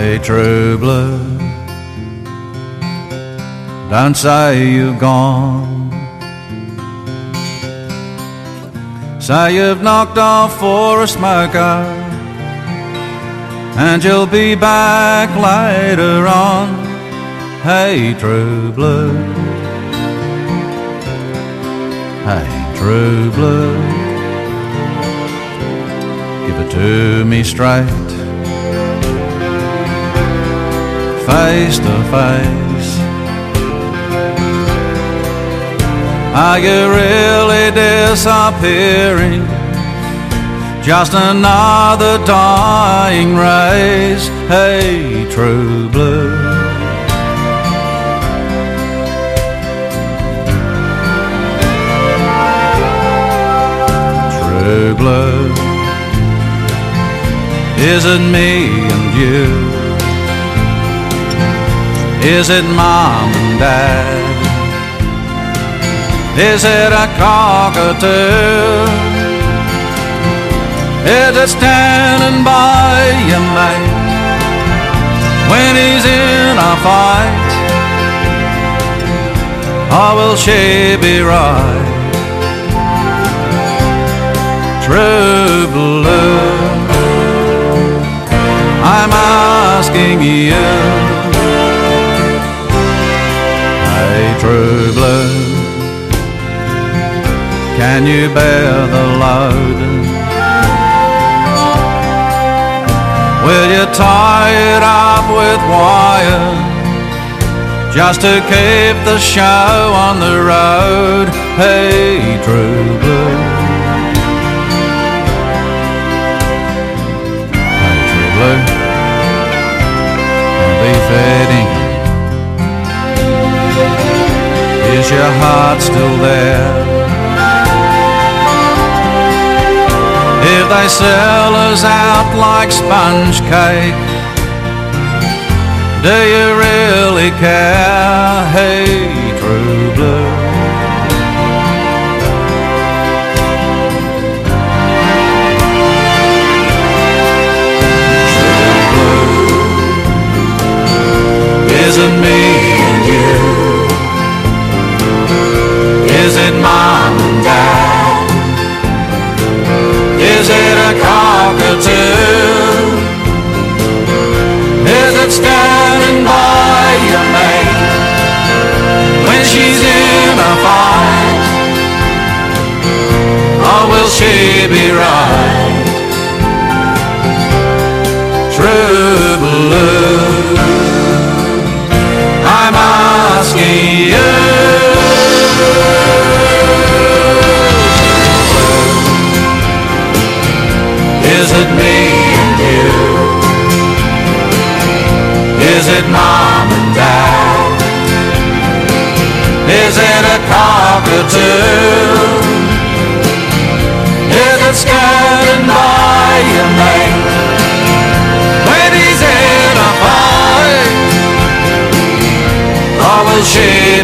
Hey, true blue, don't say you've gone. Say you've knocked off for a smoko, and you'll be back later on. Hey, true blue. Hey, true blue. Give it to me straight face to face. Are you really disappearing? Just another dying race. Hey, true blue. True blue. Is it me and you? Is it mom and dad? Is it a cockatoo? Is it standing by your mate when he's in a fight? Or will she be right? True blue, I'm asking you. Can you bear the load? Will you tie it up with wire just to keep the show on the road? Hey, true blue. Hey, true blue. Be fading Is your heart still there? They sell us out like sponge cake, do you really care? Hey, Is it a cockatoo? it mom and dad? Is it a cockatoo? Is it standing by your mate? When he's in a fight? Or will she